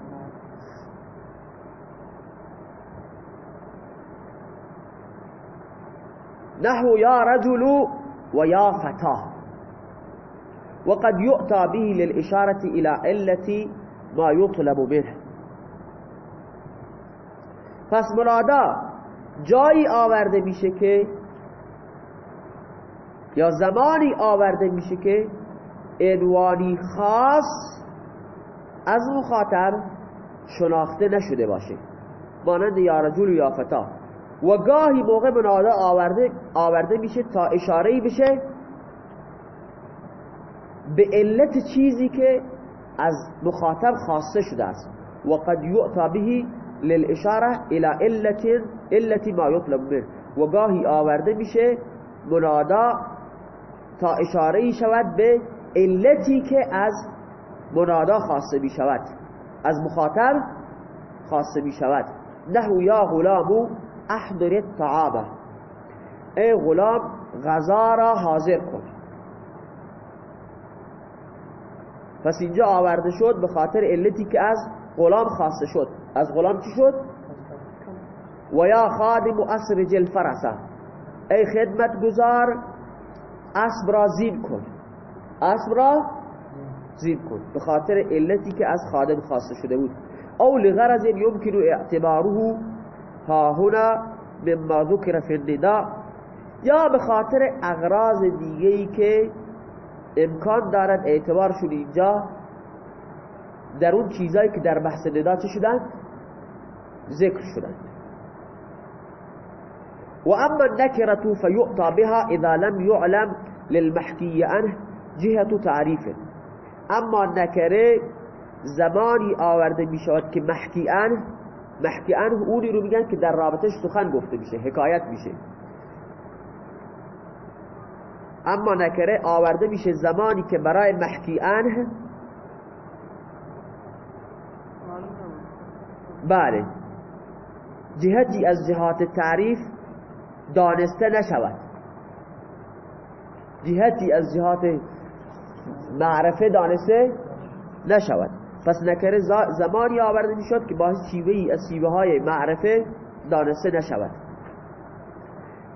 نحو یا رجل و یا فتا. وقد يؤتى به للإشارة إلى علة ما يطلب منه. پس منادا جایی آورده میشه که یا زمانی آورده میشه که عنوانی خاص از مخاطب شناخته نشده باشه. مانند یا رجل یا فتا. و گاهی موقع منادا آورده, آورده میشه تا اشاره بشه به علت چیزی که از مخاطب خاصه شده است. و قد یعطا به للاشاره الى علت علت ما یطلب منه. و گاهی آورده میشه منادا تا اشاره شود به علتی که از منادا خاصه می شود از مخاطب خاصه می شود نحو یا غلامو احضر الطعام. ای غلام غذا را حاضر کن. پس اینجا آورده شد به خاطر علتی که از غلام خاصه شد. از غلام چی شد؟ و یا خادم اسرج الفرسه ای خدمت گذار اسب را زین کن. اسب را زین کن. به خاطر علتی که از خادم خاصه شده بود. او لغرض یمکن اعتباره ها هنا مما ذکر فی یا به خاطر اغراض دیگه ای که امکان دارد اعتبارشون اینجا در اون چیزایی که در بحث ندا چه شدن؟ ذکر شدن و اما النکرة فیعطى بها اذا لم يعلم للمحکی عنه جهت تعریف اما نکره زمانی آورده می شود که محکی عنه محکی عنه اونی رو میگن که در رابطش سخن گفته میشه حکایت میشه. اما نکره آورده میشه زمانی که برای محکی عنه بله. جهتی از جهات تعریف دانسته نشود. جهتی از جهات معرفه دانسته نشود. پس نکره زمانی آورده می‌شد که با شیوه ای از شیوه های معرفه دانسته نشود.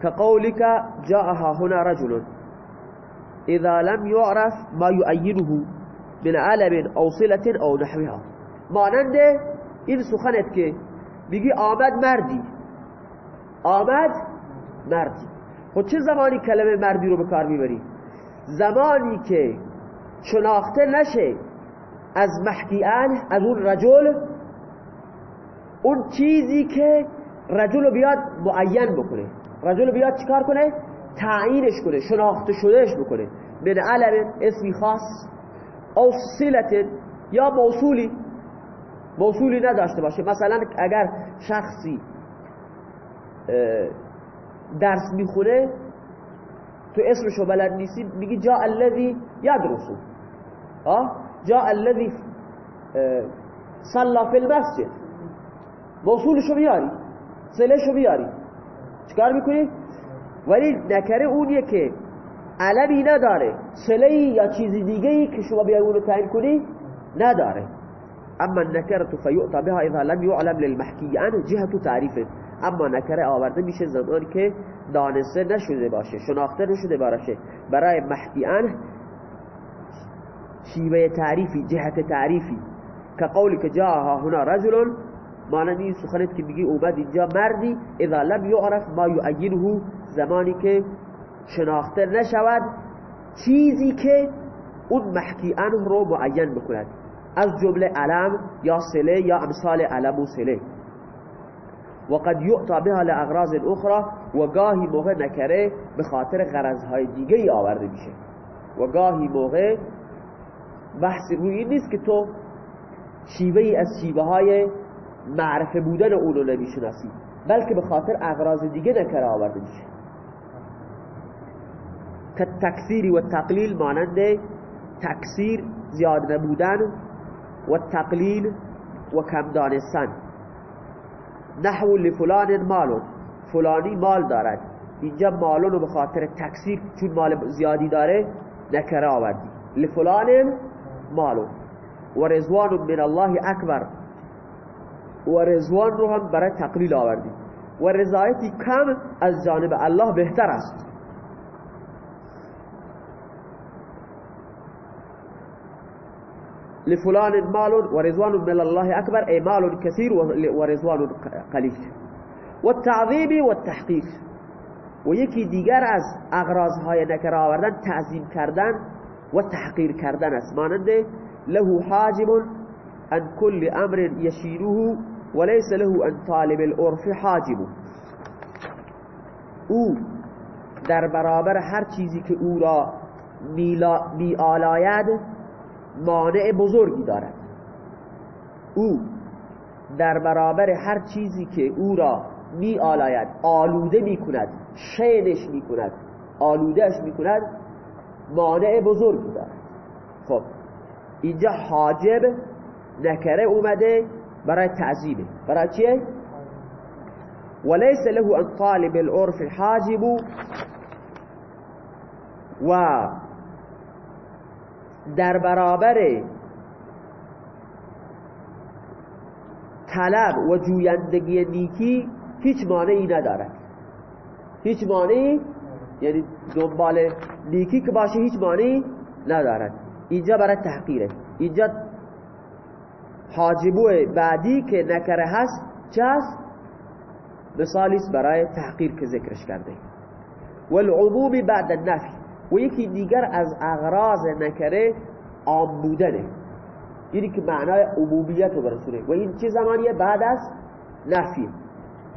که قولک جاءها هنا رجل. اذا لم يعرف ما يؤيده من علم او صلة او نحوها. مانند این سخنت که بگی آمد مردی. آمد مردی خود چه زمانی کلمه مردی رو به کار می‌بری؟ زمانی که شناخته نشه از محکی از اون رجل اون چیزی که رجل بیاد معین بکنه. رجل بیاد چیکار کنه؟ تعیینش کنه شناخته شدهش بکنه. من علم اسمی خاص او صلت یا موصولی. موصولی نداشته باشه. مثلا اگر شخصی درس می‌خونه تو اسمشو بلد نیستی میگی جا الذی یدرسو جا الذی صلا فی المسجد. موصولشو بیاری سلشو بیاری. چکار می‌کنی؟ ولی نکره اونیه که علمی نداره. سلی یا چیزی دیگه ای که شما بیایی اونو تعیین کنی نداره. اما النکره فیعطا بها اذا لم يعلم للمحکی عنه جهت تعریفه اما نکره آورده میشه زمانی که دانسته نشده باشه شناخته نشده باشه. برای محکی عنه شیوه تعریفی جهت تعریفی. که قولی که جاها هنا رجل مانند سخنت که میگی اومد اینجا مردی اذا لم یعرف ما یعینه زمانی که شناخته نشود چیزی که اون محکی عنه رو معین بکند از جمله علم یا سله یا امثال علم و سله و قد یعطا بها لاغراض اخرى و گاهی موقع نکره به خاطر غرضهای دیگه ای آورده میشه. و گاهی موقع بحث روی نیست که تو شیوه ای از شیوه های معرفه بودن اونو نمی‌شناسی بلکه به خاطر اغراض دیگه نکره آورده میشه. که تکثیری و تقلیل مانند تکثیر زیاد نبودن و تقلیل و کم دانستن. نحو لفلان مالون فلانی مال دارد. اینجا مالون رو به خاطر تکثیر چون مال زیادی داره نکره آوردی. لفلان مالون و رزوان من الله اکبر. و رزوان رو هم برای تقلیل آوردی. و رضایتی کم از جانب الله بهتر است. لفلان مال ورضوان من الله أكبر أي مال كثير ورضوان قليل والتعظيم والتحقيق. ويكي دیگر از اغراضهای نکر آوردن تعظیم کردن و تحقیر کردن است. مانند له حاجب عن كل أمر يشيره وليس له ان طالب العرف حاجب أو در برابر هر چیزی که أو را می آلاید مانع بزرگی دارد. او در برابر هر چیزی که او را می آلاید آلوده می کند شینش می کند آلودهش می کند مانع بزرگی دارد. خب اینجا حاجب نکره اومده برای تعظیمه برای چیه؟ وليس له ان طالب العرف حاجب و در برابر طلب و جویندگی نیکی هیچ مانعی ندارد. هیچ مانعی یعنی دنبال نیکی که باشه هیچ مانعی ندارد. اینجا برای تحقیره. اینجا حاجبو بعدی که نکره هست چه هست؟ مثالی برای تحقیر که ذکرش کرده والعموم بعد النفی. و یکی دیگر از اغراض نکره عام بودنه. یعنی که معنای عمومیت رو برسونه. و این چه زمانیه؟ بعد از نفی.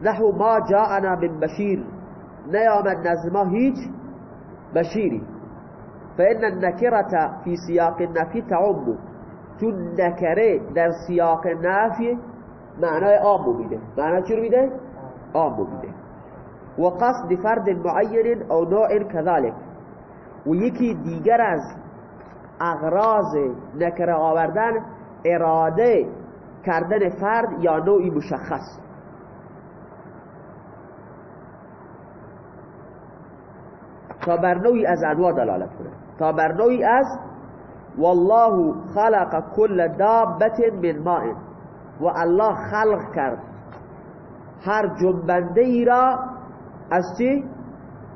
نحو ما جاءنا من بشیر. نیامد نزد ما هیچ بشیری. فإن النكرة في سياق النفي تعم. چون نکره در سیاق نفی معنای عام میده معنای چی میده؟ عام میده و قصد فرد معین او نوع كذلك و یکی دیگر از اغراض نکره آوردن اراده کردن فرد یا نوعی مشخص. تا بر نوعی از انواع دلالت کنه. تا بر نوعی از والله خلق كل دابت من ماء. و الله خلق کرد. هر جنبنده ای را از چی؟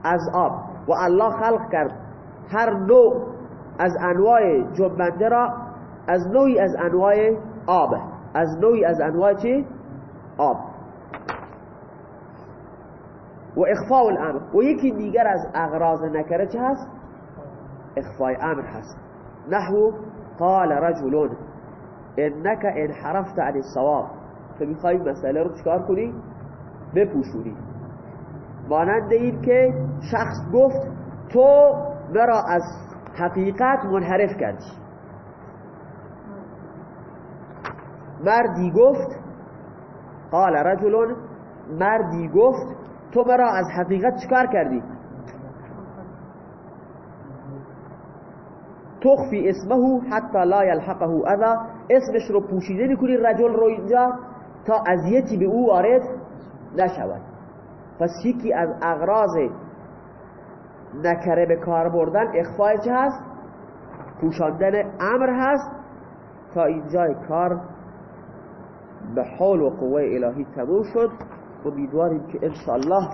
از آب. و الله خلق کرد. هر نوع از انواع جنبنده را از نوعی از انواع آب. از نوعی از انواع چی؟ آب. و اخفاء الامر. و یکی دیگر از اغراض نکره چه هست؟ اخفاء امر هست. نحو قال رجل انك انحرفت عن الصواب. تو می‌خوای مسئله رو چکار کنی؟ بپوشونی. مانند این که شخص گفت تو مرا از حقیقت منحرف کردی. مردی گفت قال رجل مردی گفت تو مرا از حقیقت چکار کردی؟ تخفی اسمه حتی لا یلحقه اذا اسمش رو پوشیده می‌کنی رجل رو اینجا تا اذیتی به او وارد نشود. پس یکی از اغراض نکره به کار بردن اخفای چه هست؟ پوشاندن امر هست تا اینجای کار به حول و قوه الهی تموم شد. امیدواریم که انشاءالله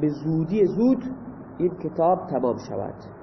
به زودی زود این کتاب تمام شود.